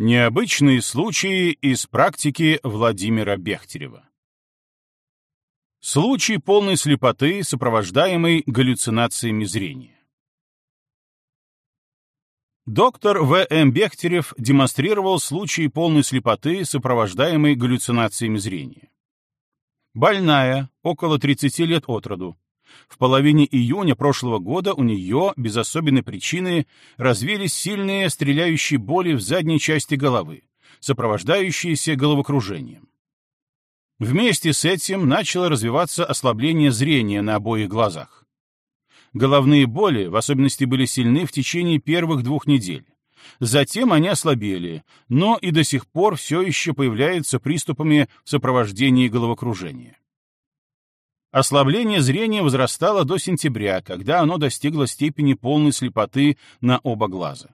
Необычные случаи из практики Владимира Бехтерева. Случай полной слепоты, сопровождаемый галлюцинациями зрения. Доктор В. М. Бехтерев демонстрировал случай полной слепоты, сопровождаемой галлюцинациями зрения. Больная, около 30 лет от роду, в половине июня прошлого года у нее, без особенной причины, развились сильные стреляющие боли в задней части головы, сопровождающиеся головокружением. Вместе с этим начало развиваться ослабление зрения на обоих глазах. Головные боли, в особенности, были сильны в течение первых двух недель. Затем они ослабели, но и до сих пор все еще появляются приступами в сопровождении головокружения. Ослабление зрения возрастало до сентября, когда оно достигло степени полной слепоты на оба глаза.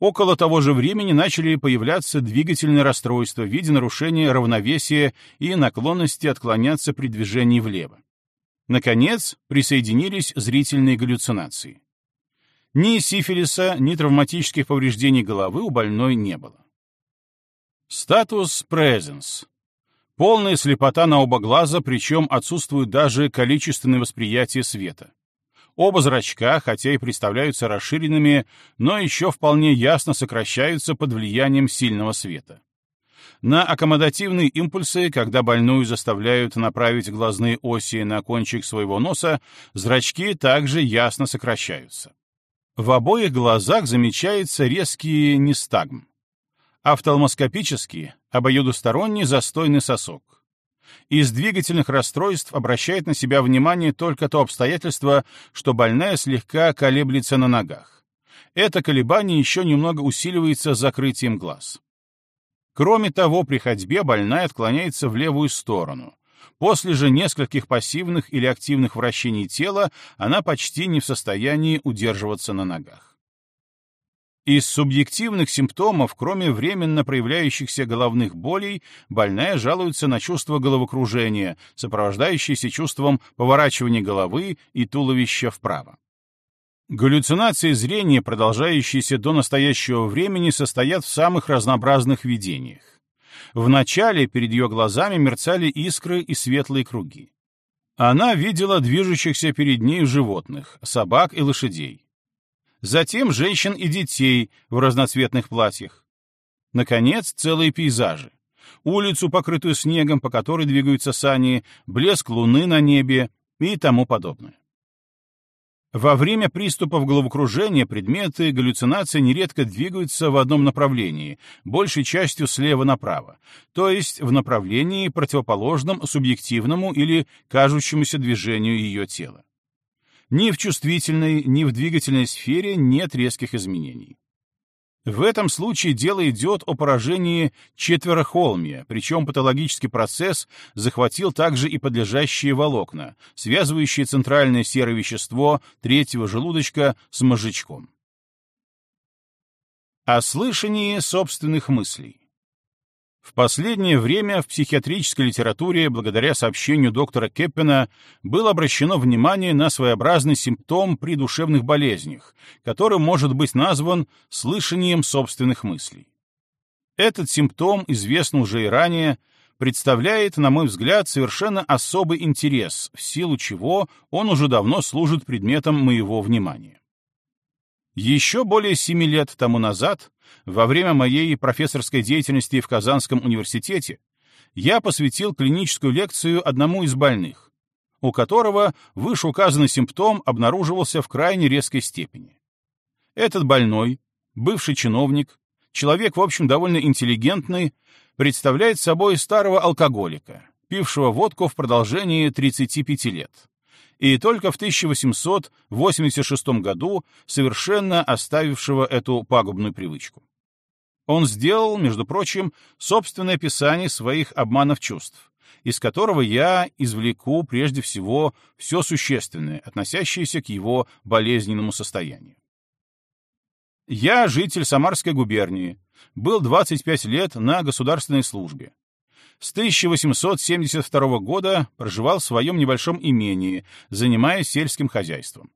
Около того же времени начали появляться двигательные расстройства в виде нарушения равновесия и наклонности отклоняться при движении влево. Наконец, присоединились зрительные галлюцинации. Ни сифилиса, ни травматических повреждений головы у больной не было. Статус presence Полная слепота на оба глаза, причем отсутствует даже количественное восприятие света. Оба зрачка, хотя и представляются расширенными, но еще вполне ясно сокращаются под влиянием сильного света. На аккомодативные импульсы, когда больную заставляют направить глазные оси на кончик своего носа, зрачки также ясно сокращаются. В обоих глазах замечается резкий нестагм. Офтальмоскопически обоюдосторонний застойный сосок. Из двигательных расстройств обращает на себя внимание только то обстоятельство, что больная слегка колеблется на ногах. Это колебание еще немного усиливается закрытием глаз. Кроме того, при ходьбе больная отклоняется в левую сторону. После же нескольких пассивных или активных вращений тела она почти не в состоянии удерживаться на ногах. Из субъективных симптомов, кроме временно проявляющихся головных болей, больная жалуется на чувство головокружения, сопровождающееся чувством поворачивания головы и туловища вправо. Галлюцинации зрения, продолжающиеся до настоящего времени, состоят в самых разнообразных видениях. Вначале перед ее глазами мерцали искры и светлые круги. Она видела движущихся перед ней животных, собак и лошадей затем женщин и детей в разноцветных платьях. Наконец, целые пейзажи. Улицу, покрытую снегом, по которой двигаются сани, блеск луны на небе и тому подобное. Во время приступов головокружения предметы галлюцинации нередко двигаются в одном направлении, большей частью слева направо, то есть в направлении противоположном субъективному или кажущемуся движению ее тела. Ни в чувствительной, ни в двигательной сфере нет резких изменений. В этом случае дело идет о поражении четверохолмия, причем патологический процесс захватил также и подлежащие волокна, связывающие центральное серое вещество третьего желудочка с мозжечком. О слышании собственных мыслей. В последнее время в психиатрической литературе, благодаря сообщению доктора Кеппена, было обращено внимание на своеобразный симптом при душевных болезнях, который может быть назван слышанием собственных мыслей. Этот симптом, известный уже и ранее, представляет, на мой взгляд, совершенно особый интерес, в силу чего он уже давно служит предметом моего внимания. Еще более семи лет тому назад, во время моей профессорской деятельности в Казанском университете, я посвятил клиническую лекцию одному из больных, у которого вышеуказанный симптом обнаруживался в крайне резкой степени. Этот больной, бывший чиновник, человек, в общем, довольно интеллигентный, представляет собой старого алкоголика, пившего водку в продолжении 35 лет и только в 1886 году совершенно оставившего эту пагубную привычку. Он сделал, между прочим, собственное описание своих обманов чувств, из которого я извлеку прежде всего все существенное, относящееся к его болезненному состоянию. Я житель Самарской губернии, был 25 лет на государственной службе, с 1872 года проживал в своем небольшом имении, занимаясь сельским хозяйством.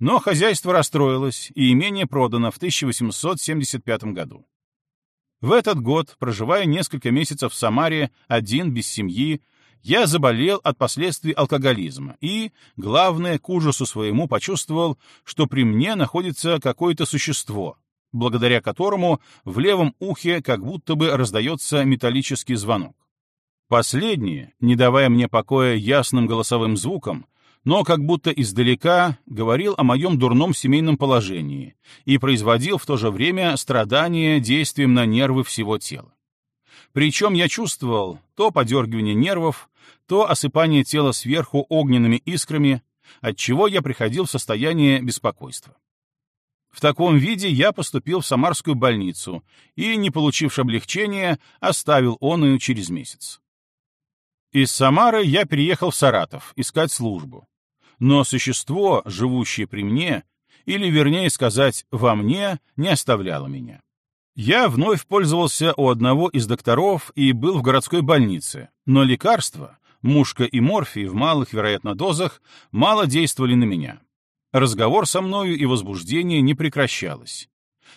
Но хозяйство расстроилось, и имение продано в 1875 году. В этот год, проживая несколько месяцев в Самаре, один, без семьи, я заболел от последствий алкоголизма и, главное, к ужасу своему почувствовал, что при мне находится какое-то существо, благодаря которому в левом ухе как будто бы раздается металлический звонок. Последнее, не давая мне покоя ясным голосовым звуком, но как будто издалека говорил о моем дурном семейном положении и производил в то же время страдания действием на нервы всего тела. Причем я чувствовал то подергивание нервов, то осыпание тела сверху огненными искрами, от чего я приходил в состояние беспокойства. В таком виде я поступил в Самарскую больницу и, не получивши облегчения, оставил он ее через месяц. Из Самары я переехал в Саратов искать службу. Но существо, живущее при мне, или, вернее сказать, во мне, не оставляло меня. Я вновь пользовался у одного из докторов и был в городской больнице, но лекарства, мушка и морфий в малых, вероятно, дозах, мало действовали на меня. Разговор со мною и возбуждение не прекращалось.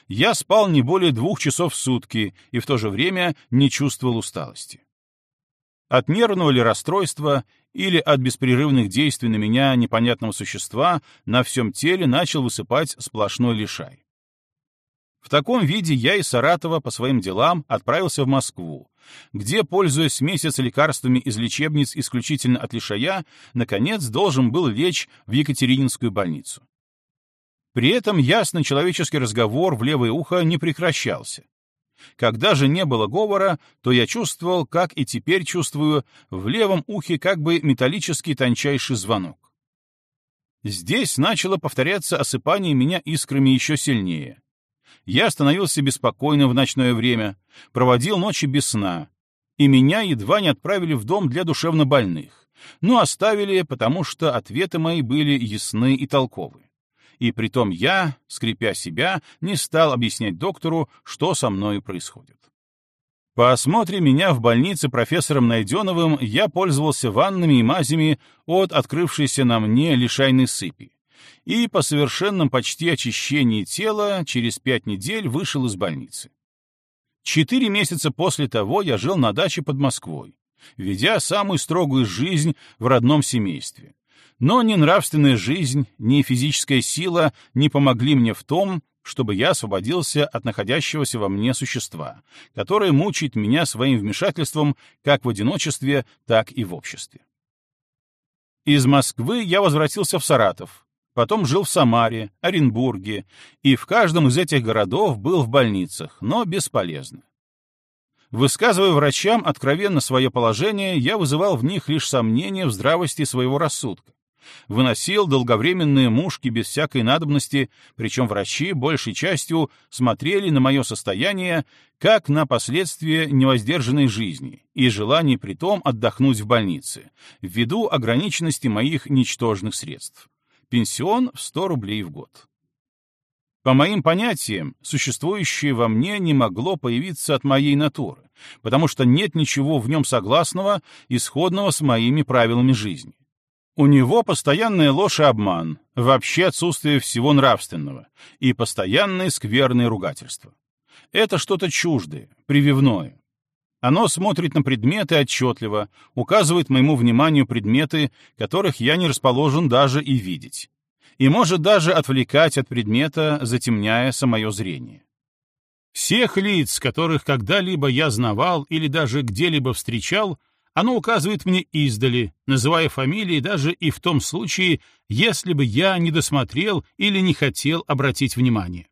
Я спал не более двух часов в сутки и в то же время не чувствовал усталости. От нервного ли расстройства или от беспрерывных действий на меня непонятного существа на всем теле начал высыпать сплошной лишай. В таком виде я из Саратова по своим делам отправился в Москву, где, пользуясь месяц лекарствами из лечебниц исключительно от лишая, наконец должен был лечь в Екатерининскую больницу. При этом ясный человеческий разговор в левое ухо не прекращался. Когда же не было говора, то я чувствовал, как и теперь чувствую, в левом ухе как бы металлический тончайший звонок. Здесь начало повторяться осыпание меня искрами еще сильнее, я становился беспокойным в ночное время, проводил ночи без сна, и меня едва не отправили в дом для душевнобольных, но оставили, потому что ответы мои были ясны и толковы. И притом я, скрипя себя, не стал объяснять доктору, что со мною происходит. По осмотре меня в больнице профессором Найденовым я пользовался ваннами и мазями от открывшейся на мне лишайной сыпи и по совершенном почти очищении тела через пять недель вышел из больницы. Четыре месяца после того я жил на даче под Москвой, ведя самую строгую жизнь в родном семействе. Но ни нравственная жизнь, ни физическая сила не помогли мне в том, чтобы я освободился от находящегося во мне существа, которое мучает меня своим вмешательством как в одиночестве, так и в обществе. Из Москвы я возвратился в Саратов, потом жил в Самаре, Оренбурге, и в каждом из этих городов был в больницах, но бесполезно. Высказывая врачам откровенно свое положение, я вызывал в них лишь сомнения в здравости своего рассудка. Выносил долговременные мушки без всякой надобности, причем врачи большей частью смотрели на мое состояние как на последствия невоздержанной жизни и желание притом отдохнуть в больнице, ввиду ограниченности моих ничтожных средств пенсион в 100 рублей в год. По моим понятиям, существующее во мне не могло появиться от моей натуры, потому что нет ничего в нем согласного, исходного с моими правилами жизни. У него постоянная ложь и обман, вообще отсутствие всего нравственного и постоянное скверное ругательство. Это что-то чуждое, прививное, оно смотрит на предметы отчетливо, указывает моему вниманию предметы, которых я не расположен даже и видеть, и может даже отвлекать от предмета, затемняя самое зрение. Всех лиц, которых когда-либо я знавал или даже где-либо встречал, оно указывает мне издали, называя фамилии даже и в том случае, если бы я не досмотрел или не хотел обратить внимание.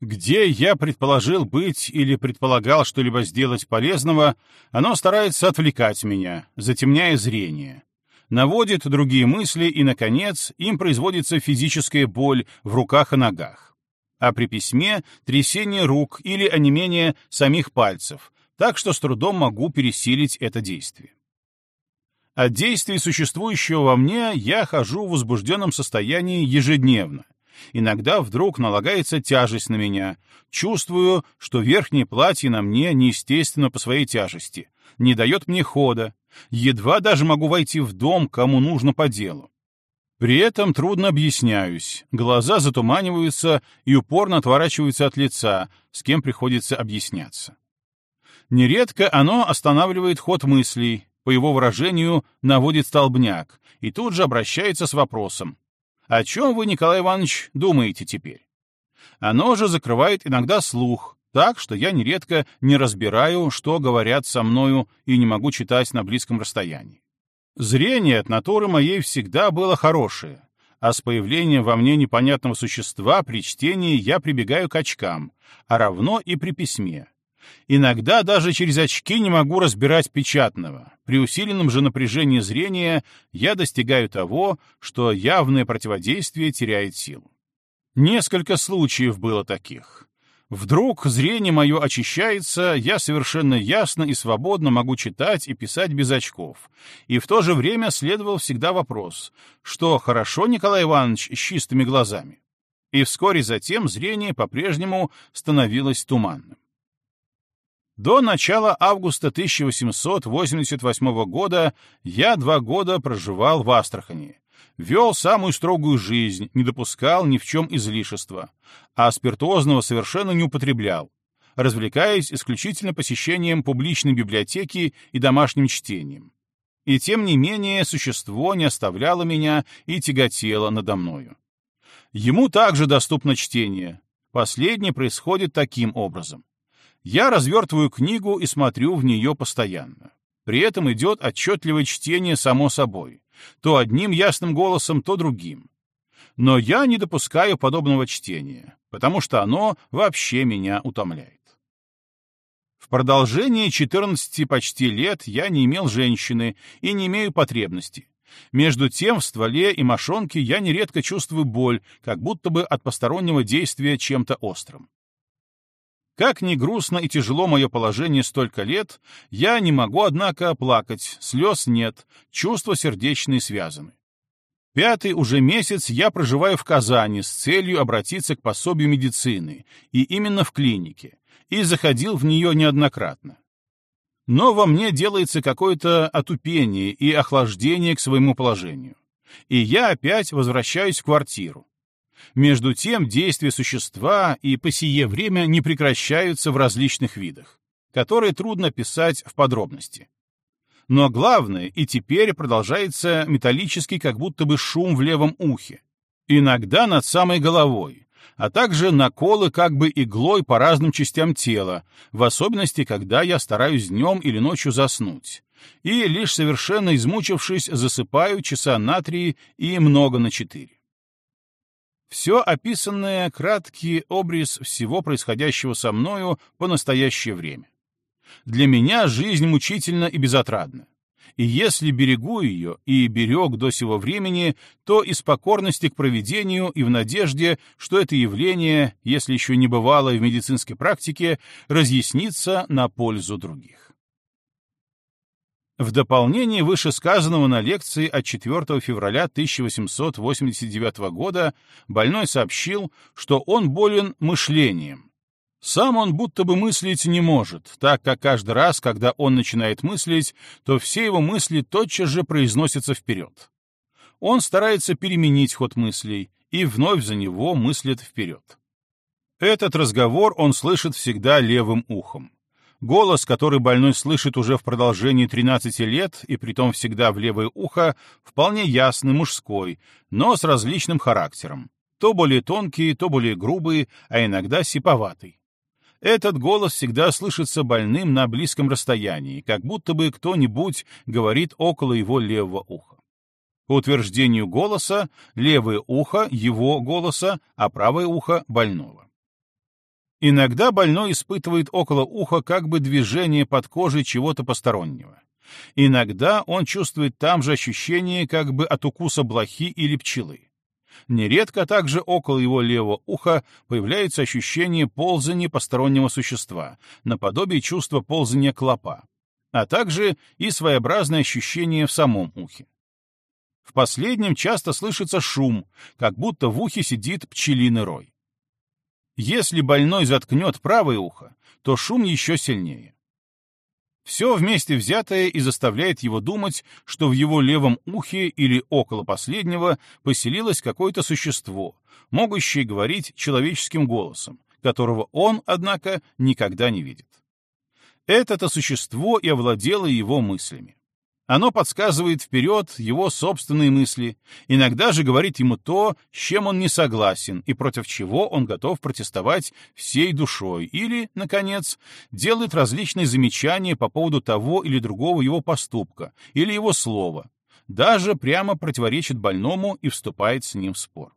Где я предположил быть или предполагал что-либо сделать полезного, оно старается отвлекать меня, затемняя зрение. Наводит другие мысли, и, наконец, им производится физическая боль в руках и ногах. А при письме — трясение рук или онемение самих пальцев, так что с трудом могу пересилить это действие. От действий существующего во мне я хожу в возбужденном состоянии ежедневно, Иногда вдруг налагается тяжесть на меня. Чувствую, что верхнее платье на мне неестественно по своей тяжести, не дает мне хода. Едва даже могу войти в дом, кому нужно по делу. При этом трудно объясняюсь, глаза затуманиваются и упорно отворачиваются от лица, с кем приходится объясняться. Нередко оно останавливает ход мыслей, по его выражению, наводит столбняк, и тут же обращается с вопросом. «О чем вы, Николай Иванович, думаете теперь?» Оно же закрывает иногда слух, так что я нередко не разбираю, что говорят со мною, и не могу читать на близком расстоянии. Зрение от натуры моей всегда было хорошее, а с появлением во мне непонятного существа при чтении я прибегаю к очкам, а равно и при письме. Иногда даже через очки не могу разбирать печатного. При усиленном же напряжении зрения я достигаю того, что явное противодействие теряет силу. Несколько случаев было таких. Вдруг зрение мое очищается, я совершенно ясно и свободно могу читать и писать без очков. И в то же время следовал всегда вопрос, что хорошо, Николай Иванович, с чистыми глазами. И вскоре затем зрение по-прежнему становилось туманным. До начала августа 1888 года я два года проживал в Астрахани, вел самую строгую жизнь, не допускал ни в чем излишества, а спиртуозного совершенно не употреблял, развлекаясь исключительно посещением публичной библиотеки и домашним чтением. И тем не менее существо не оставляло меня и тяготело надо мною. Ему также доступно чтение. Последнее происходит таким образом. Я развертываю книгу и смотрю в нее постоянно. При этом идет отчетливое чтение само собой, то одним ясным голосом, то другим. Но я не допускаю подобного чтения, потому что оно вообще меня утомляет. В продолжение 14 почти лет я не имел женщины и не имею потребности. Между тем в стволе и мошонке я нередко чувствую боль, как будто бы от постороннего действия чем-то острым. Как ни грустно и тяжело мое положение столько лет, я не могу, однако, плакать, слез нет, чувства сердечные связаны. Пятый уже месяц я проживаю в Казани с целью обратиться к пособию медицины, и именно в клинике, и заходил в нее неоднократно. Но во мне делается какое-то отупение и охлаждение к своему положению. И я опять возвращаюсь в квартиру. Между тем, действия существа и по сие время не прекращаются в различных видах, которые трудно писать в подробности. Но главное, и теперь продолжается металлический как будто бы шум в левом ухе, иногда над самой головой, а также наколы как бы иглой по разным частям тела, в особенности, когда я стараюсь днем или ночью заснуть, и лишь совершенно измучившись засыпаю часа на три и много на четыре. Все описанное — краткий обрез всего происходящего со мною по настоящее время. Для меня жизнь мучительна и безотрадна. И если берегу ее и берег до сего времени, то из покорности к проведению и в надежде, что это явление, если еще не бывало в медицинской практике, разъяснится на пользу других. В дополнение вышесказанного на лекции от 4 февраля 1889 года больной сообщил, что он болен мышлением. Сам он будто бы мыслить не может, так как каждый раз, когда он начинает мыслить, то все его мысли тотчас же произносятся вперед. Он старается переменить ход мыслей и вновь за него мыслит вперед. Этот разговор он слышит всегда левым ухом. Голос, который больной слышит уже в продолжении 13 лет, и притом всегда в левое ухо, вполне ясный, мужской, но с различным характером. То более тонкий, то более грубый, а иногда сиповатый. Этот голос всегда слышится больным на близком расстоянии, как будто бы кто-нибудь говорит около его левого уха. По утверждению голоса, левое ухо — его голоса, а правое ухо — больного. Иногда больной испытывает около уха как бы движение под кожей чего-то постороннего. Иногда он чувствует там же ощущение как бы от укуса блохи или пчелы. Нередко также около его левого уха появляется ощущение ползания постороннего существа, наподобие чувства ползания клопа, а также и своеобразное ощущение в самом ухе. В последнем часто слышится шум, как будто в ухе сидит пчелиный рой. Если больной заткнет правое ухо, то шум еще сильнее. Все вместе взятое и заставляет его думать, что в его левом ухе или около последнего поселилось какое-то существо, могущее говорить человеческим голосом, которого он, однако, никогда не видит. Это-то существо и овладело его мыслями. Оно подсказывает вперед его собственные мысли, иногда же говорит ему то, с чем он не согласен и против чего он готов протестовать всей душой, или, наконец, делает различные замечания по поводу того или другого его поступка или его слова, даже прямо противоречит больному и вступает с ним в спор.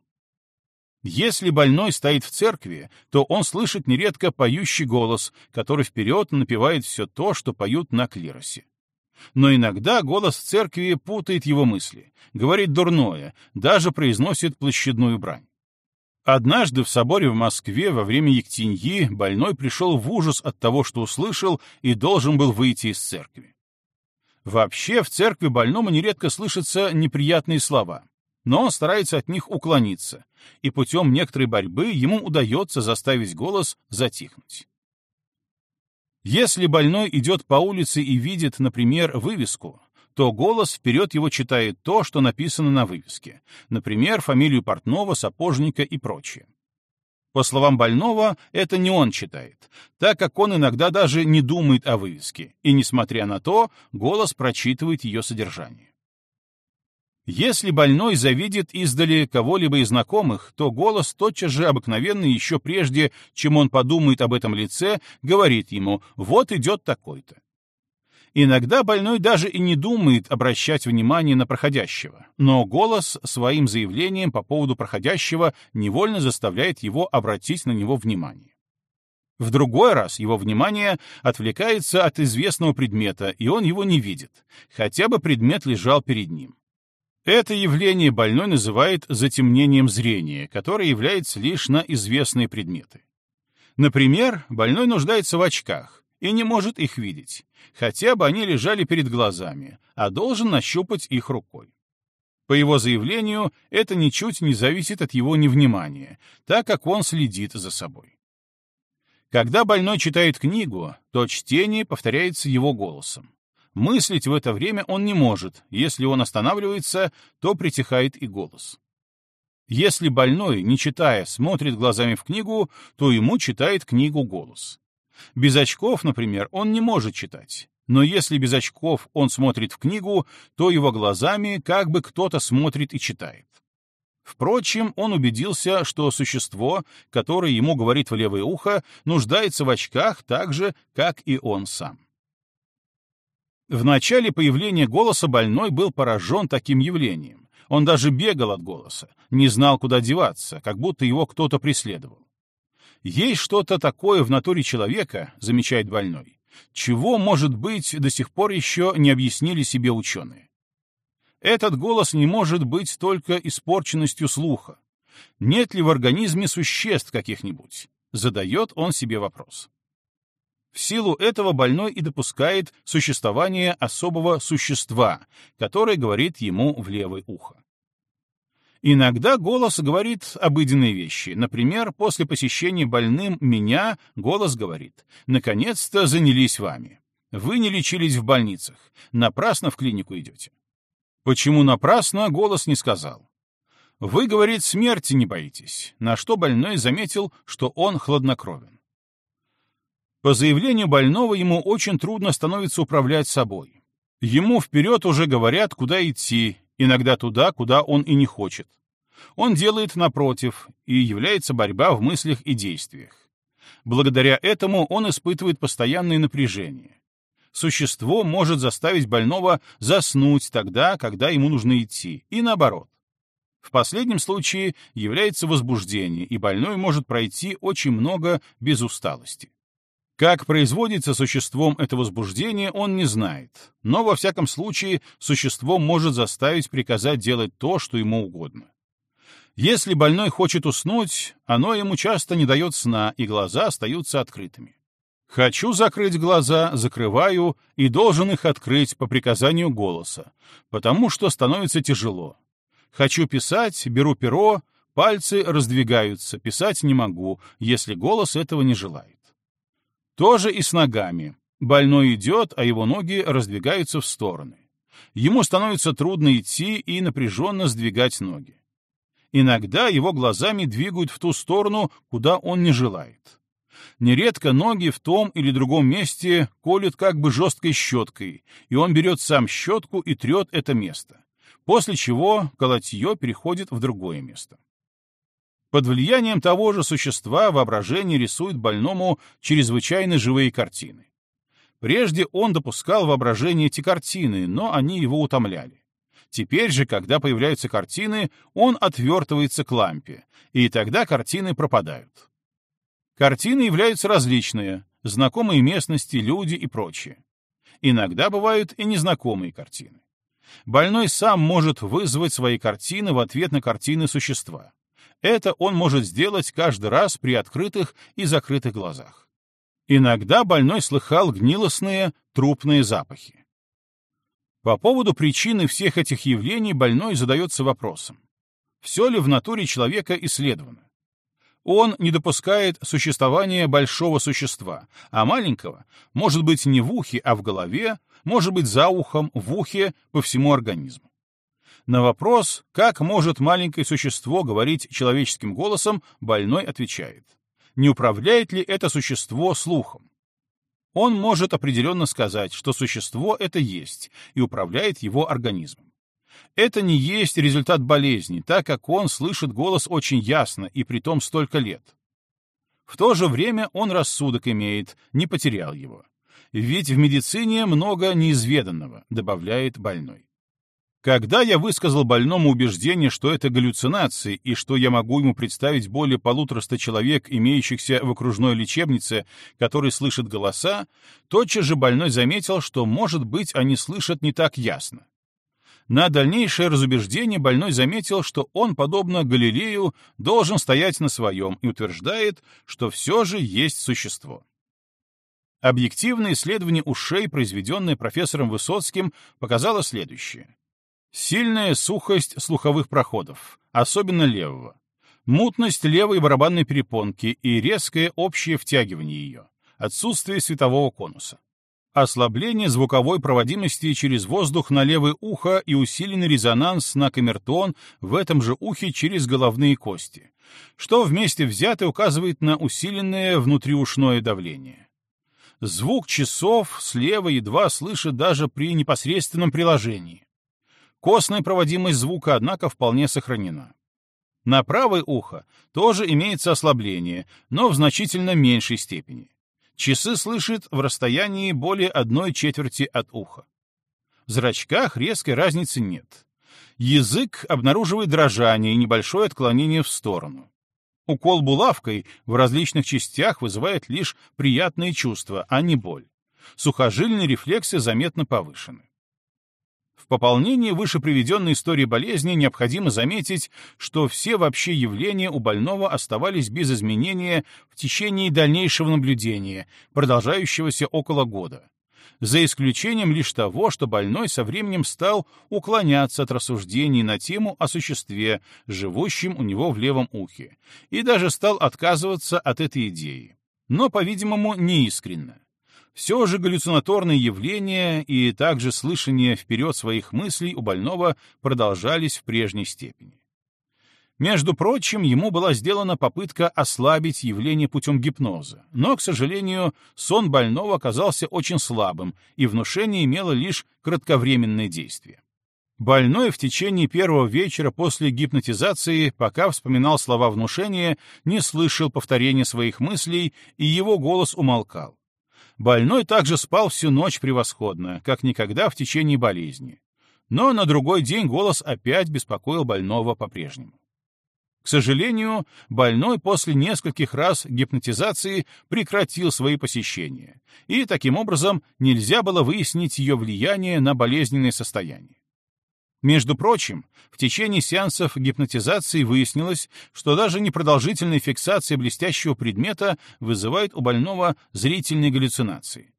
Если больной стоит в церкви, то он слышит нередко поющий голос, который вперед напевает все то, что поют на клиросе. Но иногда голос церкви путает его мысли, говорит дурное, даже произносит площадную брань. Однажды в соборе в Москве во время Ектиньи больной пришел в ужас от того, что услышал, и должен был выйти из церкви. Вообще в церкви больному нередко слышатся неприятные слова, но он старается от них уклониться, и путем некоторой борьбы ему удается заставить голос затихнуть. Если больной идет по улице и видит, например, вывеску, то голос вперед его читает то, что написано на вывеске, например, фамилию портного, сапожника и прочее. По словам больного, это не он читает, так как он иногда даже не думает о вывеске, и, несмотря на то, голос прочитывает ее содержание. Если больной завидит издали кого-либо из знакомых, то голос тотчас же обыкновенный еще прежде, чем он подумает об этом лице, говорит ему «вот идет такой-то». Иногда больной даже и не думает обращать внимание на проходящего, но голос своим заявлением по поводу проходящего невольно заставляет его обратить на него внимание. В другой раз его внимание отвлекается от известного предмета, и он его не видит, хотя бы предмет лежал перед ним. Это явление больной называет затемнением зрения, которое является лишь на известные предметы. Например, больной нуждается в очках и не может их видеть, хотя бы они лежали перед глазами, а должен нащупать их рукой. По его заявлению, это ничуть не зависит от его невнимания, так как он следит за собой. Когда больной читает книгу, то чтение повторяется его голосом. Мыслить в это время он не может, если он останавливается, то притихает и голос. Если больной, не читая, смотрит глазами в книгу, то ему читает книгу голос. Без очков, например, он не может читать. Но если без очков он смотрит в книгу, то его глазами как бы кто-то смотрит и читает. Впрочем, он убедился, что существо, которое ему говорит в левое ухо, нуждается в очках так же, как и он сам. В начале появления голоса больной был поражен таким явлением. Он даже бегал от голоса, не знал, куда деваться, как будто его кто-то преследовал. Есть что-то такое в натуре человека, замечает больной, чего, может быть, до сих пор еще не объяснили себе ученые. Этот голос не может быть только испорченностью слуха. Нет ли в организме существ каких-нибудь? Задает он себе вопрос. В силу этого больной и допускает существование особого существа, которое говорит ему в левое ухо. Иногда голос говорит обыденные вещи. Например, после посещения больным меня голос говорит «Наконец-то занялись вами. Вы не лечились в больницах. Напрасно в клинику идете». Почему напрасно, голос не сказал. Вы, говорит, смерти не боитесь, на что больной заметил, что он хладнокровен. По заявлению больного ему очень трудно становится управлять собой. Ему вперед уже говорят, куда идти, иногда туда, куда он и не хочет. Он делает напротив, и является борьба в мыслях и действиях. Благодаря этому он испытывает постоянное напряжение. Существо может заставить больного заснуть тогда, когда ему нужно идти, и наоборот. В последнем случае является возбуждение, и больной может пройти очень много без усталости. Как производится существом это возбуждение, он не знает, но во всяком случае существо может заставить приказать делать то, что ему угодно. Если больной хочет уснуть, оно ему часто не дает сна, и глаза остаются открытыми. Хочу закрыть глаза, закрываю, и должен их открыть по приказанию голоса, потому что становится тяжело. Хочу писать, беру перо, пальцы раздвигаются, писать не могу, если голос этого не желает. Тоже и с ногами. Больной идет, а его ноги раздвигаются в стороны. Ему становится трудно идти и напряженно сдвигать ноги. Иногда его глазами двигают в ту сторону, куда он не желает. Нередко ноги в том или другом месте колют как бы жесткой щеткой, и он берет сам щетку и трет это место, после чего колотье переходит в другое место. Под влиянием того же существа воображение рисует больному чрезвычайно живые картины. Прежде он допускал воображение эти картины, но они его утомляли. Теперь же, когда появляются картины, он отвертывается к лампе, и тогда картины пропадают. Картины являются различные, знакомые местности, люди и прочее. Иногда бывают и незнакомые картины. Больной сам может вызвать свои картины в ответ на картины существа. Это он может сделать каждый раз при открытых и закрытых глазах. Иногда больной слыхал гнилостные, трупные запахи. По поводу причины всех этих явлений больной задается вопросом. Все ли в натуре человека исследовано? Он не допускает существования большого существа, а маленького может быть не в ухе, а в голове, может быть за ухом, в ухе, по всему организму. На вопрос, как может маленькое существо говорить человеческим голосом, больной отвечает — не управляет ли это существо слухом. Он может определенно сказать, что существо это есть, и управляет его организмом. Это не есть результат болезни, так как он слышит голос очень ясно и притом столько лет. В то же время он рассудок имеет, не потерял его. Ведь в медицине много неизведанного, добавляет больной. Когда я высказал больному убеждение, что это галлюцинации и что я могу ему представить более полутораста человек, имеющихся в окружной лечебнице, которые слышат голоса, тотчас же больной заметил, что, может быть, они слышат не так ясно. На дальнейшее разубеждение больной заметил, что он, подобно Галилею, должен стоять на своем и утверждает, что все же есть существо. Объективное исследование ушей, произведенное профессором Высоцким, показало следующее. Сильная сухость слуховых проходов, особенно левого. Мутность левой барабанной перепонки и резкое общее втягивание ее. Отсутствие светового конуса. Ослабление звуковой проводимости через воздух на левое ухо и усиленный резонанс на камертон в этом же ухе через головные кости, что вместе взятое указывает на усиленное внутриушное давление. Звук часов слева едва слышит даже при непосредственном приложении. Костная проводимость звука, однако, вполне сохранена. На правое ухо тоже имеется ослабление, но в значительно меньшей степени. Часы слышит в расстоянии более одной четверти от уха. В зрачках резкой разницы нет. Язык обнаруживает дрожание и небольшое отклонение в сторону. Укол булавкой в различных частях вызывает лишь приятные чувства, а не боль. Сухожильные рефлексы заметно повышены. В пополнении выше приведенной истории болезни необходимо заметить, что все вообще явления у больного оставались без изменения в течение дальнейшего наблюдения, продолжающегося около года, за исключением лишь того, что больной со временем стал уклоняться от рассуждений на тему о существе, живущем у него в левом ухе, и даже стал отказываться от этой идеи. Но, по-видимому, неискренно все же галлюцинаторные явления и также слышание вперед своих мыслей у больного продолжались в прежней степени. Между прочим, ему была сделана попытка ослабить явление путем гипноза, но, к сожалению, сон больного оказался очень слабым, и внушение имело лишь кратковременное действие. Больной в течение первого вечера после гипнотизации, пока вспоминал слова внушения, не слышал повторения своих мыслей, и его голос умолкал. Больной также спал всю ночь превосходно, как никогда в течение болезни. Но на другой день голос опять беспокоил больного по-прежнему. К сожалению, больной после нескольких раз гипнотизации прекратил свои посещения, и таким образом нельзя было выяснить ее влияние на болезненное состояние. Между прочим, в течение сеансов гипнотизации выяснилось, что даже непродолжительная фиксация блестящего предмета вызывает у больного зрительные галлюцинации.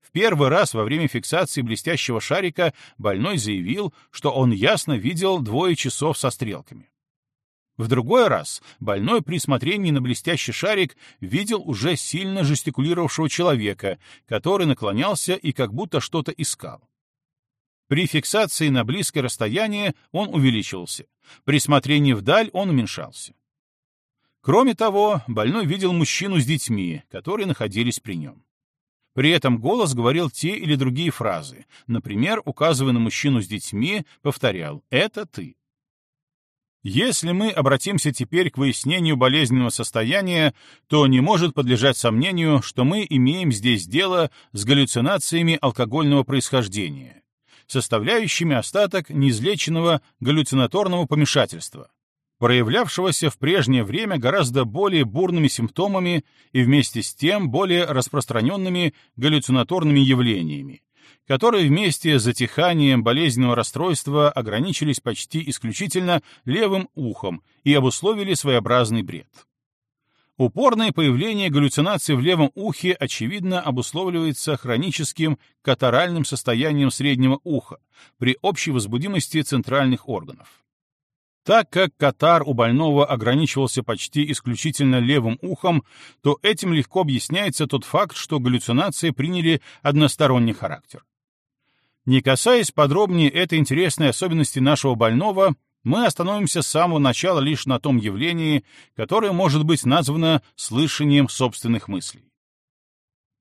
В первый раз во время фиксации блестящего шарика больной заявил, что он ясно видел двое часов со стрелками. В другой раз больной при смотрении на блестящий шарик видел уже сильно жестикулировавшего человека, который наклонялся и как будто что-то искал. При фиксации на близкое расстояние он увеличивался, при смотрении вдаль он уменьшался. Кроме того, больной видел мужчину с детьми, которые находились при нем. При этом голос говорил те или другие фразы. Например, указывая на мужчину с детьми, повторял «это ты». Если мы обратимся теперь к выяснению болезненного состояния, то не может подлежать сомнению, что мы имеем здесь дело с галлюцинациями алкогольного происхождения, составляющими остаток неизлеченного галлюцинаторного помешательства, проявлявшегося в прежнее время гораздо более бурными симптомами и вместе с тем более распространенными галлюцинаторными явлениями, которые вместе с затиханием болезненного расстройства ограничились почти исключительно левым ухом и обусловили своеобразный бред. Упорное появление галлюцинаций в левом ухе очевидно обусловливается хроническим катаральным состоянием среднего уха при общей возбудимости центральных органов. Так как катар у больного ограничивался почти исключительно левым ухом, то этим легко объясняется тот факт, что галлюцинации приняли односторонний характер. Не касаясь подробнее этой интересной особенности нашего больного, мы остановимся с самого начала лишь на том явлении, которое может быть названо слышанием собственных мыслей.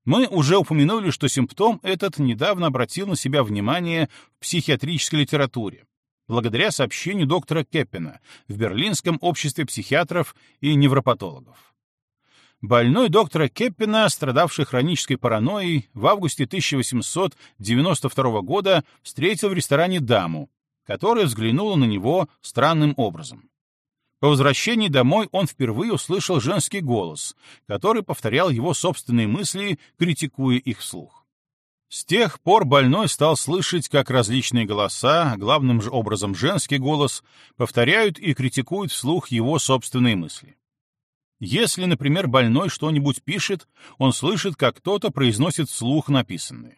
Мы уже упомянули, что симптом этот недавно обратил на себя внимание в психиатрической литературе, благодаря сообщению доктора Кеппена в Берлинском обществе психиатров и невропатологов. Больной доктора Кеппина, страдавший хронической паранойей, в августе 1892 года встретил в ресторане даму, которая взглянула на него странным образом. По возвращении домой он впервые услышал женский голос, который повторял его собственные мысли, критикуя их вслух. С тех пор больной стал слышать, как различные голоса, главным же образом женский голос, повторяют и критикуют вслух его собственные мысли. Если, например, больной что-нибудь пишет, он слышит, как кто-то произносит вслух написанное.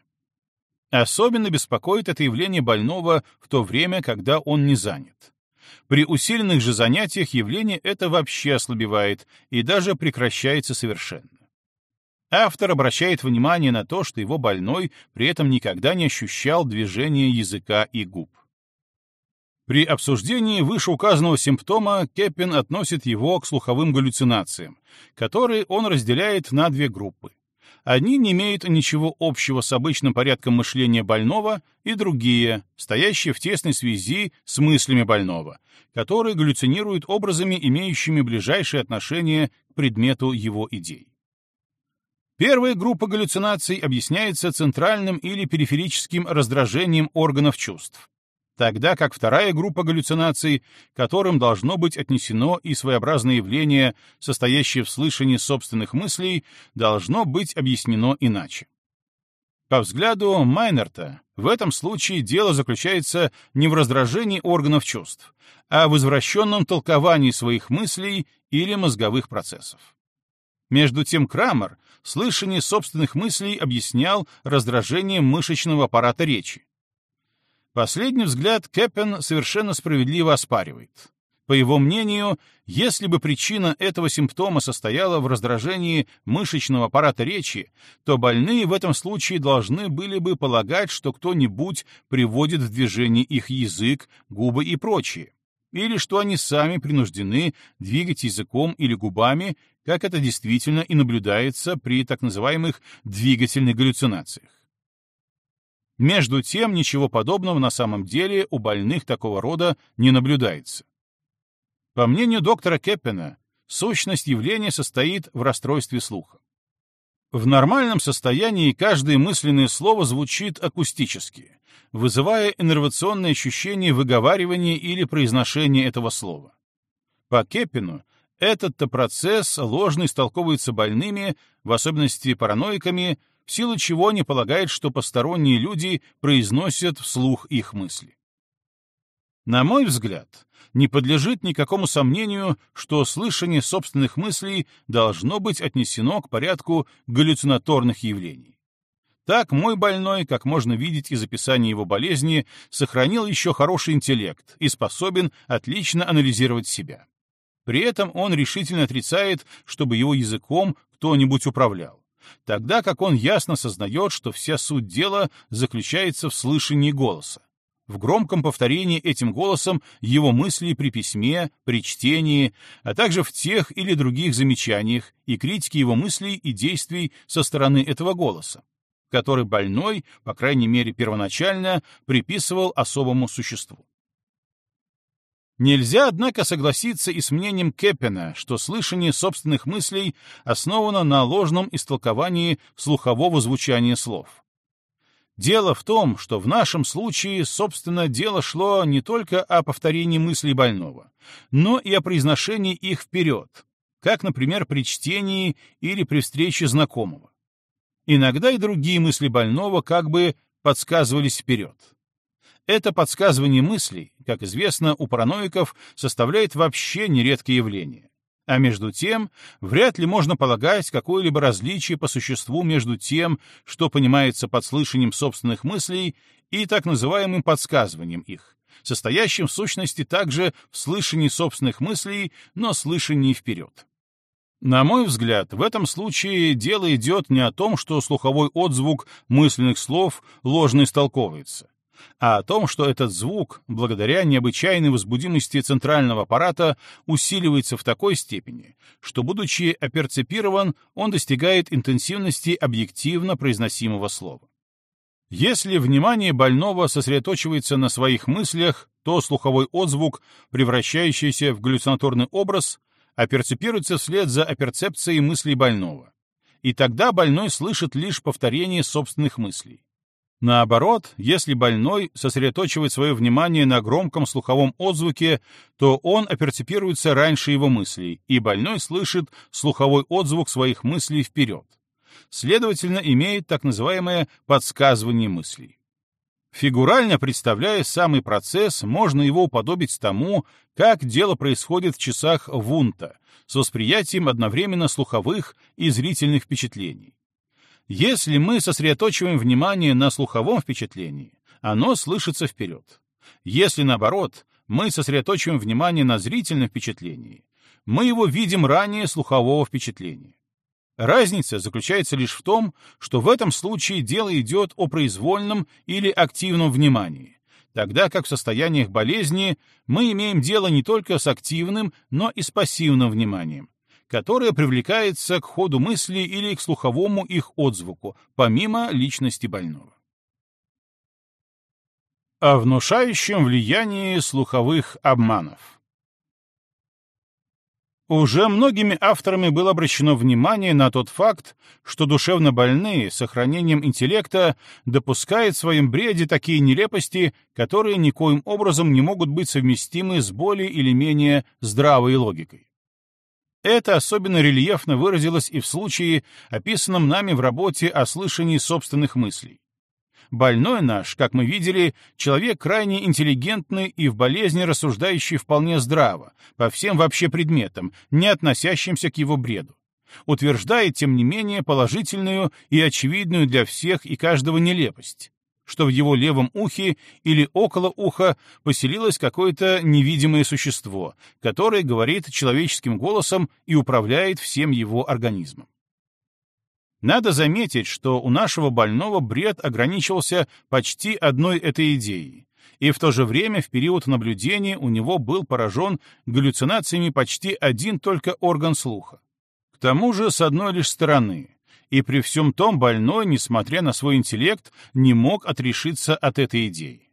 Особенно беспокоит это явление больного в то время, когда он не занят. При усиленных же занятиях явление это вообще ослабевает и даже прекращается совершенно. Автор обращает внимание на то, что его больной при этом никогда не ощущал движения языка и губ. При обсуждении вышеуказанного симптома Кеппин относит его к слуховым галлюцинациям, которые он разделяет на две группы. Одни не имеют ничего общего с обычным порядком мышления больного, и другие, стоящие в тесной связи с мыслями больного, которые галлюцинируют образами, имеющими ближайшее отношение к предмету его идей. Первая группа галлюцинаций объясняется центральным или периферическим раздражением органов чувств, тогда как вторая группа галлюцинаций, которым должно быть отнесено и своеобразное явление, состоящее в слышании собственных мыслей, должно быть объяснено иначе. По взгляду Майнерта, в этом случае дело заключается не в раздражении органов чувств, а в извращенном толковании своих мыслей или мозговых процессов. Между тем Крамер слышание собственных мыслей объяснял раздражением мышечного аппарата речи, Последний взгляд Кэппен совершенно справедливо оспаривает. По его мнению, если бы причина этого симптома состояла в раздражении мышечного аппарата речи, то больные в этом случае должны были бы полагать, что кто-нибудь приводит в движение их язык, губы и прочее, или что они сами принуждены двигать языком или губами, как это действительно и наблюдается при так называемых двигательных галлюцинациях. Между тем, ничего подобного на самом деле у больных такого рода не наблюдается. По мнению доктора Кеппена, сущность явления состоит в расстройстве слуха. В нормальном состоянии каждое мысленное слово звучит акустически, вызывая иннервационное ощущение выговаривания или произношения этого слова. По Кеппину этот-то процесс ложно истолковывается больными, в особенности параноиками, в силу чего не полагает, что посторонние люди произносят вслух их мысли. На мой взгляд, не подлежит никакому сомнению, что слышание собственных мыслей должно быть отнесено к порядку галлюцинаторных явлений. Так мой больной, как можно видеть из описания его болезни, сохранил еще хороший интеллект и способен отлично анализировать себя. При этом он решительно отрицает, чтобы его языком кто-нибудь управлял тогда как он ясно сознает, что вся суть дела заключается в слышании голоса. в громком повторении этим голосом его мыслей при письме, при чтении, а также в тех или других замечаниях и критике его мыслей и действий со стороны этого голоса, который больной, по крайней мере первоначально, приписывал особому существу. Нельзя, однако, согласиться и с мнением Кеппена, что слышание собственных мыслей основано на ложном истолковании слухового звучания слов. Дело в том, что в нашем случае, собственно, дело шло не только о повторении мыслей больного, но и о произношении их вперед, как, например, при чтении или при встрече знакомого. Иногда и другие мысли больного как бы подсказывались вперед. Это подсказывание мыслей, как известно, у параноиков составляет вообще нередкое явление. А между тем, вряд ли можно полагать какое-либо различие по существу между тем, что понимается под слышанием собственных мыслей, и так называемым подсказыванием их, состоящим в сущности также в слышании собственных мыслей, но слышании вперед. На мой взгляд, в этом случае дело идет не о том, что слуховой отзвук мысленных слов ложно истолковывается, а о том, что этот звук, благодаря необычайной возбудимости центрального аппарата, усиливается в такой степени, что, будучи оперцепирован, он достигает интенсивности объективно произносимого слова. Если внимание больного сосредоточивается на своих мыслях, то слуховой отзвук, превращающийся в галлюцинаторный образ, оперцепируется вслед за оперцепцией мыслей больного. И тогда больной слышит лишь повторение собственных мыслей. Наоборот, если больной сосредоточивает свое внимание на громком слуховом отзвуке, то он оперцепируется раньше его мыслей, и больной слышит слуховой отзвук своих мыслей вперед. Следовательно, имеет так называемое подсказывание мыслей. Фигурально представляя самый процесс, можно его уподобить тому, как дело происходит в часах Вунта, с восприятием одновременно слуховых и зрительных впечатлений. Если мы сосредоточиваем внимание на слуховом впечатлении, оно слышится вперед. Если, наоборот, мы сосредоточиваем внимание на зрительном впечатлении, мы его видим ранее слухового впечатления. Разница заключается лишь в том, что в этом случае дело идет о произвольном или активном внимании, тогда как в состояниях болезни мы имеем дело не только с активным, но и с пассивным вниманием, которое привлекается к ходу мысли или к слуховому их отзвуку, помимо личности больного. О внушающем влиянии слуховых обманов. Уже многими авторами было обращено внимание на тот факт, что душевно больные с сохранением интеллекта допускают в своем бреде такие нелепости, которые никоим образом не могут быть совместимы с более или менее здравой логикой. Это особенно рельефно выразилось и в случае, описанном нами в работе о слышании собственных мыслей. Больной наш, как мы видели, человек крайне интеллигентный и в болезни рассуждающий вполне здраво, по всем вообще предметам, не относящимся к его бреду. Утверждает, тем не менее, положительную и очевидную для всех и каждого нелепость что в его левом ухе или около уха поселилось какое-то невидимое существо, которое говорит человеческим голосом и управляет всем его организмом. Надо заметить, что у нашего больного бред ограничивался почти одной этой идеей, и в то же время в период наблюдения у него был поражен галлюцинациями почти один только орган слуха. К тому же с одной лишь стороны — и при всем том больной, несмотря на свой интеллект, не мог отрешиться от этой идеи.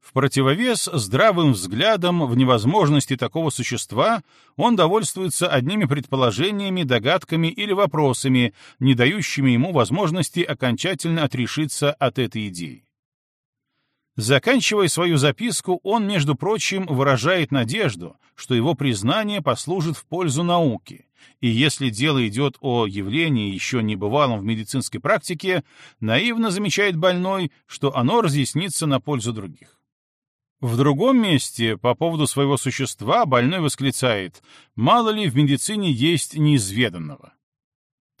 В противовес здравым взглядам в невозможности такого существа он довольствуется одними предположениями, догадками или вопросами, не дающими ему возможности окончательно отрешиться от этой идеи. Заканчивая свою записку, он, между прочим, выражает надежду, что его признание послужит в пользу науки, и если дело идет о явлении, еще не бывалом в медицинской практике, наивно замечает больной, что оно разъяснится на пользу других. В другом месте по поводу своего существа больной восклицает «мало ли в медицине есть неизведанного».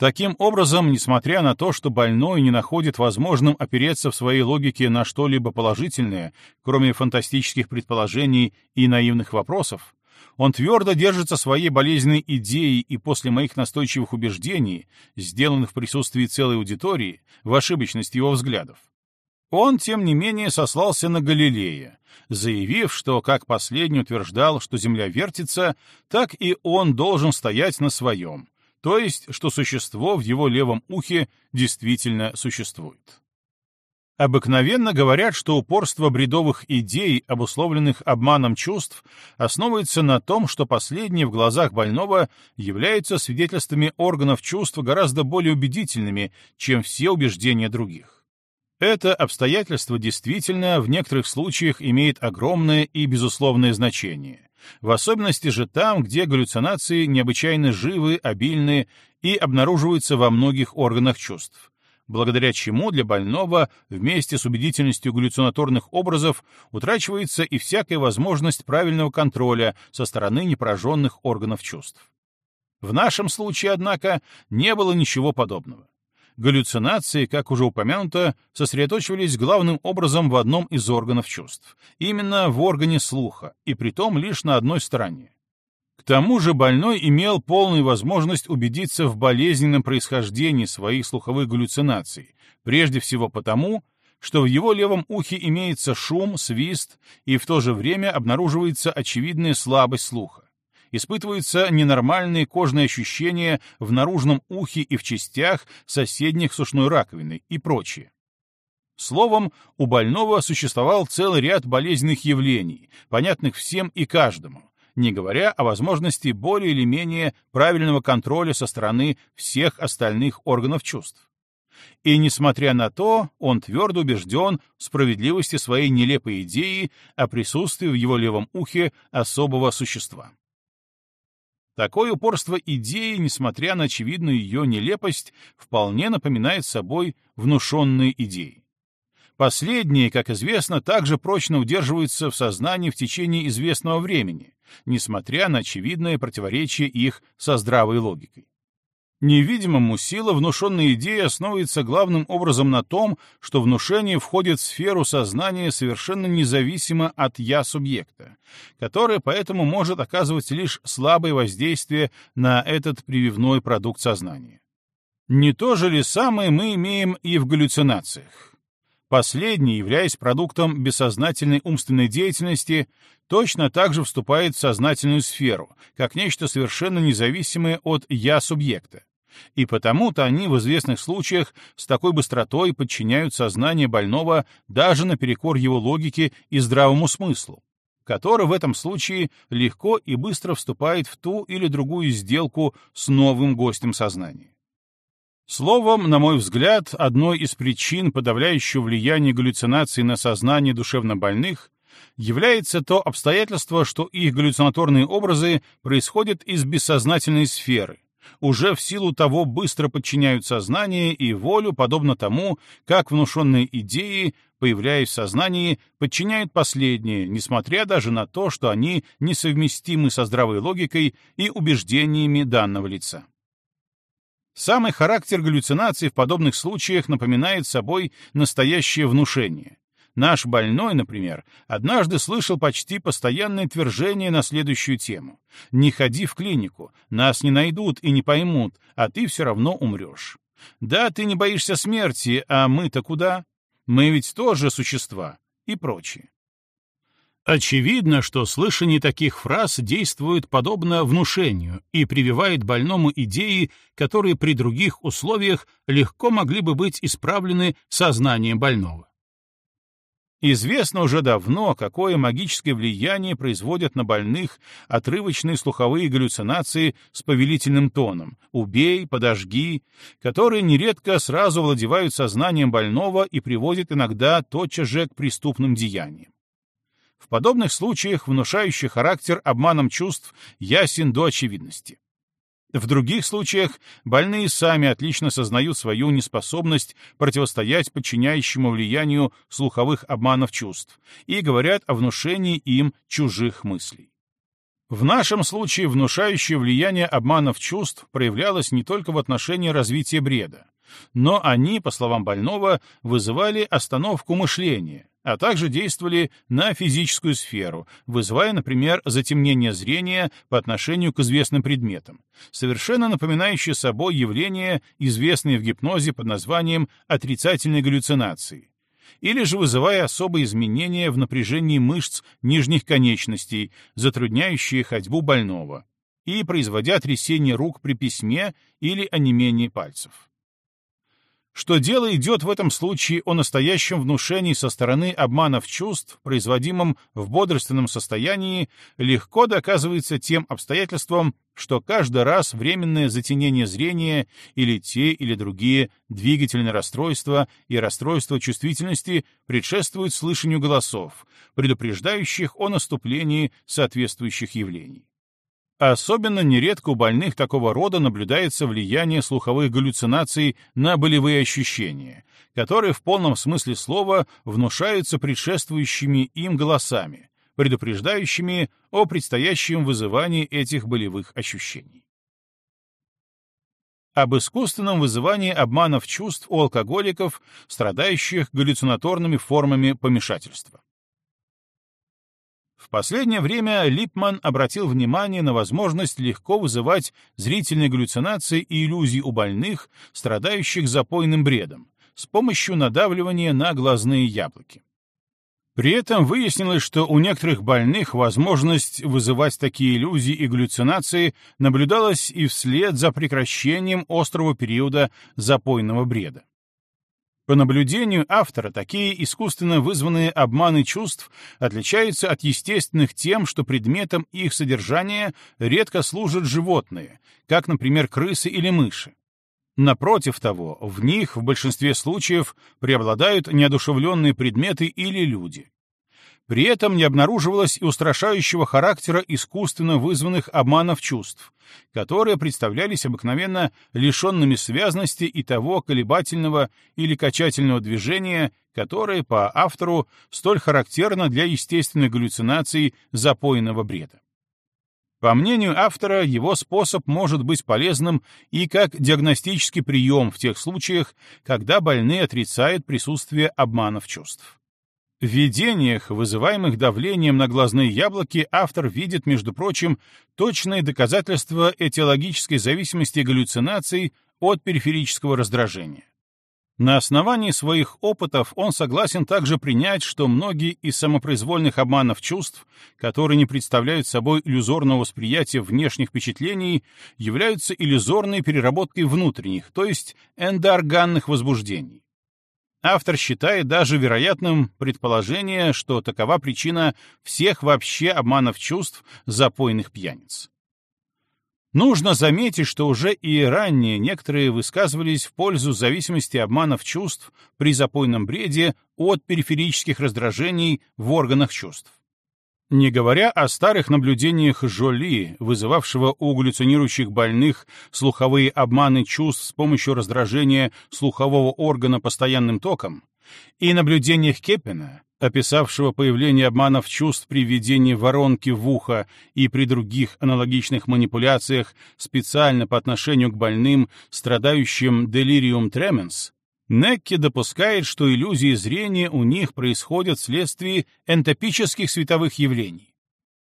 Таким образом, несмотря на то, что больной не находит возможным опереться в своей логике на что-либо положительное, кроме фантастических предположений и наивных вопросов, он твердо держится своей болезненной идеи и после моих настойчивых убеждений, сделанных в присутствии целой аудитории, в ошибочности его взглядов. Он, тем не менее, сослался на Галилея, заявив, что как последний утверждал, что Земля вертится, так и он должен стоять на своем, то есть, что существо в его левом ухе действительно существует. Обыкновенно говорят, что упорство бредовых идей, обусловленных обманом чувств, основывается на том, что последние в глазах больного являются свидетельствами органов чувств гораздо более убедительными, чем все убеждения других. Это обстоятельство действительно в некоторых случаях имеет огромное и безусловное значение, в особенности же там, где галлюцинации необычайно живы, обильны и обнаруживаются во многих органах чувств благодаря чему для больного вместе с убедительностью галлюцинаторных образов утрачивается и всякая возможность правильного контроля со стороны непораженных органов чувств. В нашем случае, однако, не было ничего подобного. Галлюцинации, как уже упомянуто, сосредоточивались главным образом в одном из органов чувств, именно в органе слуха, и притом лишь на одной стороне. К тому же больной имел полную возможность убедиться в болезненном происхождении своих слуховых галлюцинаций, прежде всего потому, что в его левом ухе имеется шум, свист, и в то же время обнаруживается очевидная слабость слуха. Испытываются ненормальные кожные ощущения в наружном ухе и в частях соседних с ушной раковиной и прочее. Словом, у больного существовал целый ряд болезненных явлений, понятных всем и каждому, не говоря о возможности более или менее правильного контроля со стороны всех остальных органов чувств. И, несмотря на то, он твердо убежден в справедливости своей нелепой идеи о присутствии в его левом ухе особого существа. Такое упорство идеи, несмотря на очевидную ее нелепость, вполне напоминает собой внушенные идеи. Последние, как известно, также прочно удерживаются в сознании в течение известного времени, несмотря на очевидное противоречие их со здравой логикой. Невидимому сила внушенной идеи основывается главным образом на том, что внушение входит в сферу сознания совершенно независимо от «я» субъекта, которое поэтому может оказывать лишь слабое воздействие на этот прививной продукт сознания. Не то же ли самое мы имеем и в галлюцинациях? Последний, являясь продуктом бессознательной умственной деятельности, точно так же вступает в сознательную сферу, как нечто совершенно независимое от «я» субъекта. И потому-то они в известных случаях с такой быстротой подчиняют сознание больного даже наперекор его логике и здравому смыслу, который в этом случае легко и быстро вступает в ту или другую сделку с новым гостем сознания. Словом, на мой взгляд, одной из причин подавляющего влияния галлюцинаций на сознание душевнобольных является то обстоятельство, что их галлюцинаторные образы происходят из бессознательной сферы, уже в силу того быстро подчиняют сознание и волю, подобно тому, как внушенные идеи, появляясь в сознании, подчиняют последние, несмотря даже на то, что они несовместимы со здравой логикой и убеждениями данного лица. Самый характер галлюцинаций в подобных случаях напоминает собой настоящее внушение. Наш больной, например, однажды слышал почти постоянное твержение на следующую тему. «Не ходи в клинику, нас не найдут и не поймут, а ты все равно умрешь». «Да, ты не боишься смерти, а мы-то куда? Мы ведь тоже существа» и прочее. Очевидно, что слышание таких фраз действует подобно внушению и прививает больному идеи, которые при других условиях легко могли бы быть исправлены сознанием больного. Известно уже давно, какое магическое влияние производят на больных отрывочные слуховые галлюцинации с повелительным тоном «убей», «подожги», которые нередко сразу владевают сознанием больного и приводят иногда тотчас же к преступным деяниям. В подобных случаях внушающий характер обманом чувств ясен до очевидности. В других случаях больные сами отлично сознают свою неспособность противостоять подчиняющему влиянию слуховых обманов чувств и говорят о внушении им чужих мыслей. В нашем случае внушающее влияние обманов чувств проявлялось не только в отношении развития бреда, но они, по словам больного, вызывали остановку мышления, а также действовали на физическую сферу, вызывая, например, затемнение зрения по отношению к известным предметам, совершенно напоминающее собой явление, известное в гипнозе под названием отрицательной галлюцинации, или же вызывая особые изменения в напряжении мышц нижних конечностей, затрудняющие ходьбу больного, и производя трясение рук при письме или онемение пальцев что дело идет в этом случае о настоящем внушении со стороны обманов чувств, производимом в бодрственном состоянии, легко доказывается тем обстоятельством, что каждый раз временное затенение зрения или те или другие двигательные расстройства и расстройства чувствительности предшествуют слышанию голосов, предупреждающих о наступлении соответствующих явлений. Особенно нередко у больных такого рода наблюдается влияние слуховых галлюцинаций на болевые ощущения, которые в полном смысле слова внушаются предшествующими им голосами, предупреждающими о предстоящем вызывании этих болевых ощущений. Об искусственном вызывании обманов чувств у алкоголиков, страдающих галлюцинаторными формами помешательства. Последнее время Липман обратил внимание на возможность легко вызывать зрительные галлюцинации и иллюзии у больных, страдающих запойным бредом, с помощью надавливания на глазные яблоки. При этом выяснилось, что у некоторых больных возможность вызывать такие иллюзии и галлюцинации наблюдалась и вслед за прекращением острого периода запойного бреда. По наблюдению автора, такие искусственно вызванные обманы чувств отличаются от естественных тем, что предметом их содержания редко служат животные, как, например, крысы или мыши. Напротив того, в них в большинстве случаев преобладают неодушевленные предметы или люди. При этом не обнаруживалось и устрашающего характера искусственно вызванных обманов чувств, которые представлялись обыкновенно лишенными связности и того колебательного или качательного движения, которое, по автору, столь характерно для естественных галлюцинаций запойного бреда. По мнению автора, его способ может быть полезным и как диагностический прием в тех случаях, когда больные отрицают присутствие обманов чувств. В видениях, вызываемых давлением на глазные яблоки, автор видит, между прочим, точные доказательства этиологической зависимости галлюцинаций от периферического раздражения. На основании своих опытов он согласен также принять, что многие из самопроизвольных обманов чувств, которые не представляют собой иллюзорного восприятия внешних впечатлений, являются иллюзорной переработкой внутренних, то есть эндоорганных возбуждений. Автор считает даже вероятным предположение, что такова причина всех вообще обманов чувств запойных пьяниц. Нужно заметить, что уже и ранее некоторые высказывались в пользу зависимости обманов чувств при запойном бреде от периферических раздражений в органах чувств. Не говоря о старых наблюдениях Жоли, вызывавшего у галлюцинирующих больных слуховые обманы чувств с помощью раздражения слухового органа постоянным током, и наблюдениях Кеппена, описавшего появление обманов чувств при введении воронки в ухо и при других аналогичных манипуляциях специально по отношению к больным, страдающим делириум тременс, Некки допускает, что иллюзии зрения у них происходят вследствие энтопических световых явлений.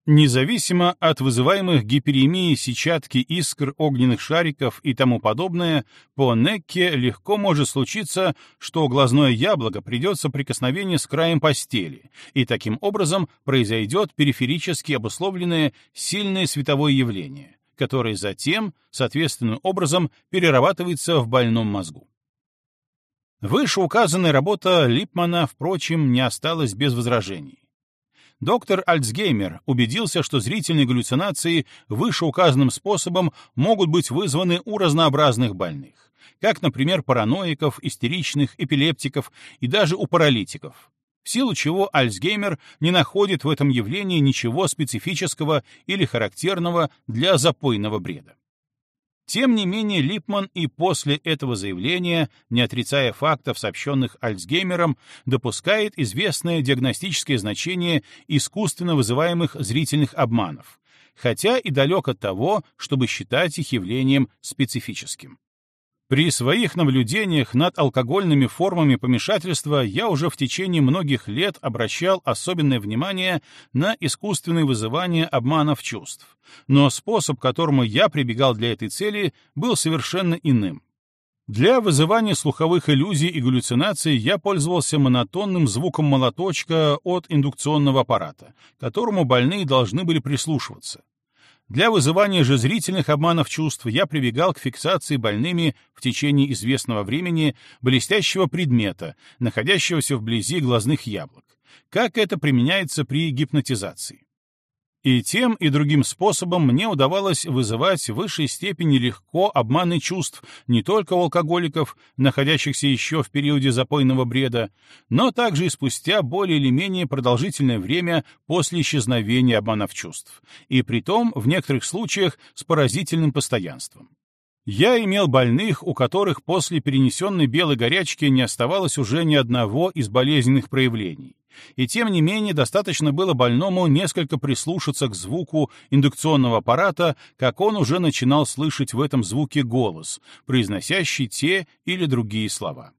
Независимо от вызываемых гиперемии сетчатки искр, огненных шариков и тому подобное, по Некке легко может случиться, что глазное яблоко придет соприкосновение с краем постели, и таким образом произойдет периферически обусловленное сильное световое явление, которое затем, соответственным образом, перерабатывается в больном мозгу. Вышеуказанная работа Липмана, впрочем, не осталась без возражений. Доктор Альцгеймер убедился, что зрительные галлюцинации вышеуказанным способом могут быть вызваны у разнообразных больных, как, например, параноиков, истеричных, эпилептиков и даже у паралитиков, в силу чего Альцгеймер не находит в этом явлении ничего специфического или характерного для запойного бреда. Тем не менее, Липман и после этого заявления, не отрицая фактов, сообщенных Альцгеймером, допускает известное диагностическое значение искусственно вызываемых зрительных обманов, хотя и далек от того, чтобы считать их явлением специфическим. При своих наблюдениях над алкогольными формами помешательства я уже в течение многих лет обращал особенное внимание на искусственное вызывание обманов чувств, но способ, которому я прибегал для этой цели, был совершенно иным. Для вызывания слуховых иллюзий и галлюцинаций я пользовался монотонным звуком молоточка от индукционного аппарата, которому больные должны были прислушиваться. Для вызывания же зрительных обманов чувств я прибегал к фиксации больными в течение известного времени блестящего предмета, находящегося вблизи глазных яблок, как это применяется при гипнотизации. И тем, и другим способом мне удавалось вызывать в высшей степени легко обманы чувств не только у алкоголиков, находящихся еще в периоде запойного бреда, но также и спустя более или менее продолжительное время после исчезновения обманов чувств, и притом в некоторых случаях с поразительным постоянством. Я имел больных, у которых после перенесенной белой горячки не оставалось уже ни одного из болезненных проявлений. И тем не менее достаточно было больному несколько прислушаться к звуку индукционного аппарата, как он уже начинал слышать в этом звуке голос, произносящий те или другие слова.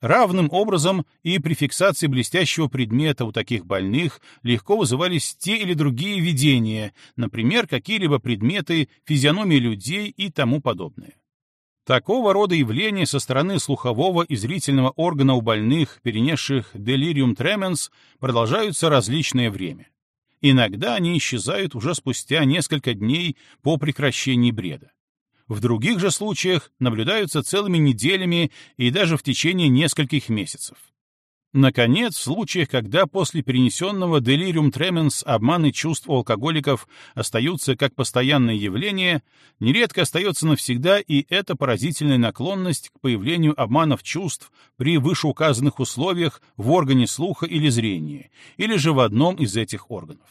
Равным образом и при фиксации блестящего предмета у таких больных легко вызывались те или другие видения, например, какие-либо предметы, физиономии людей и тому подобное. Такого рода явления со стороны слухового и зрительного органа у больных, перенесших делириум тременс, продолжаются различное время. Иногда они исчезают уже спустя несколько дней по прекращении бреда. В других же случаях наблюдаются целыми неделями и даже в течение нескольких месяцев. Наконец, в случаях, когда после перенесенного делириум тременс обманы чувств у алкоголиков остаются как постоянное явление, нередко остается навсегда и эта поразительная наклонность к появлению обманов чувств при вышеуказанных условиях в органе слуха или зрения, или же в одном из этих органов.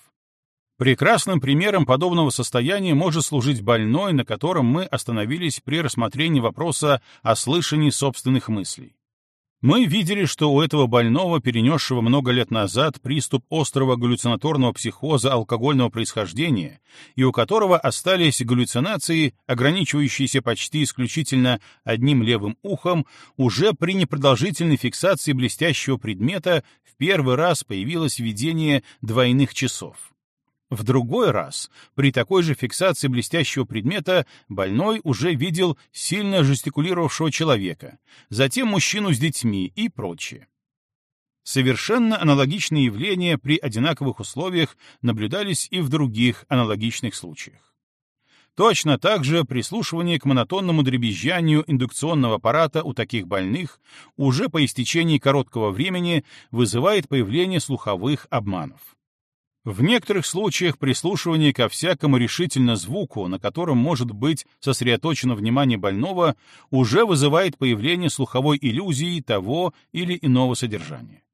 Прекрасным примером подобного состояния может служить больной, на котором мы остановились при рассмотрении вопроса о слышании собственных мыслей. Мы видели, что у этого больного, перенесшего много лет назад приступ острого галлюцинаторного психоза алкогольного происхождения, и у которого остались галлюцинации, ограничивающиеся почти исключительно одним левым ухом, уже при непродолжительной фиксации блестящего предмета в первый раз появилось видение двойных часов. В другой раз, при такой же фиксации блестящего предмета, больной уже видел сильно жестикулировавшего человека, затем мужчину с детьми и прочее. Совершенно аналогичные явления при одинаковых условиях наблюдались и в других аналогичных случаях. Точно так же прислушивание к монотонному дребезжанию индукционного аппарата у таких больных уже по истечении короткого времени вызывает появление слуховых обманов. В некоторых случаях прислушивание ко всякому решительно звуку, на котором может быть сосредоточено внимание больного, уже вызывает появление слуховой иллюзии того или иного содержания.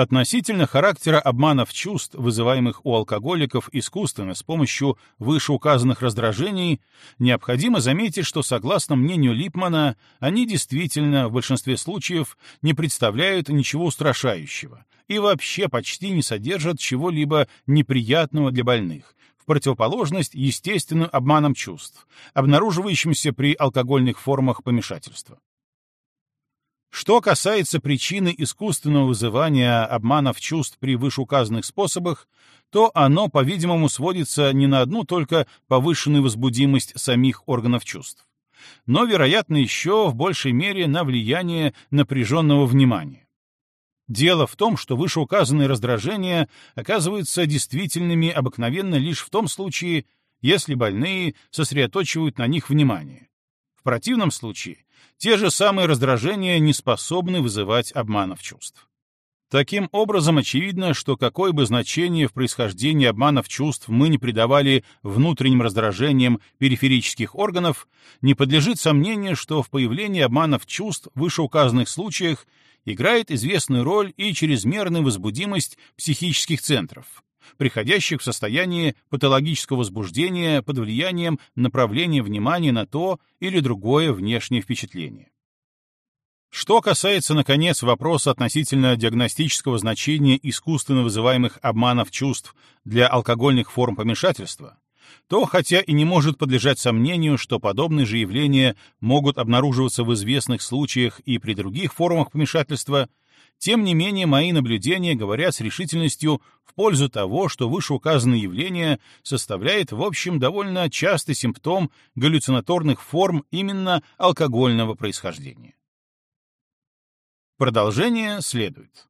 Относительно характера обманов чувств, вызываемых у алкоголиков искусственно с помощью вышеуказанных раздражений, необходимо заметить, что, согласно мнению Липмана, они действительно в большинстве случаев не представляют ничего устрашающего и вообще почти не содержат чего-либо неприятного для больных, в противоположность естественным обманам чувств, обнаруживающимся при алкогольных формах помешательства. Что касается причины искусственного вызывания обманов чувств при вышеуказанных способах, то оно, по-видимому, сводится не на одну только повышенную возбудимость самих органов чувств, но, вероятно, еще в большей мере на влияние напряженного внимания. Дело в том, что вышеуказанные раздражения оказываются действительными обыкновенно лишь в том случае, если больные сосредоточивают на них внимание. В противном случае те же самые раздражения не способны вызывать обманов чувств. Таким образом, очевидно, что какое бы значение в происхождении обманов чувств мы не придавали внутренним раздражениям периферических органов, не подлежит сомнению, что в появлении обманов чувств в вышеуказанных случаях играет известную роль и чрезмерная возбудимость психических центров, приходящих в состояние патологического возбуждения под влиянием направления внимания на то или другое внешнее впечатление. Что касается, наконец, вопроса относительно диагностического значения искусственно вызываемых обманов чувств для алкогольных форм помешательства, то, хотя и не может подлежать сомнению, что подобные же явления могут обнаруживаться в известных случаях и при других формах помешательства, Тем не менее, мои наблюдения говорят с решительностью в пользу того, что вышеуказанное явление составляет, в общем, довольно частый симптом галлюцинаторных форм именно алкогольного происхождения. Продолжение следует.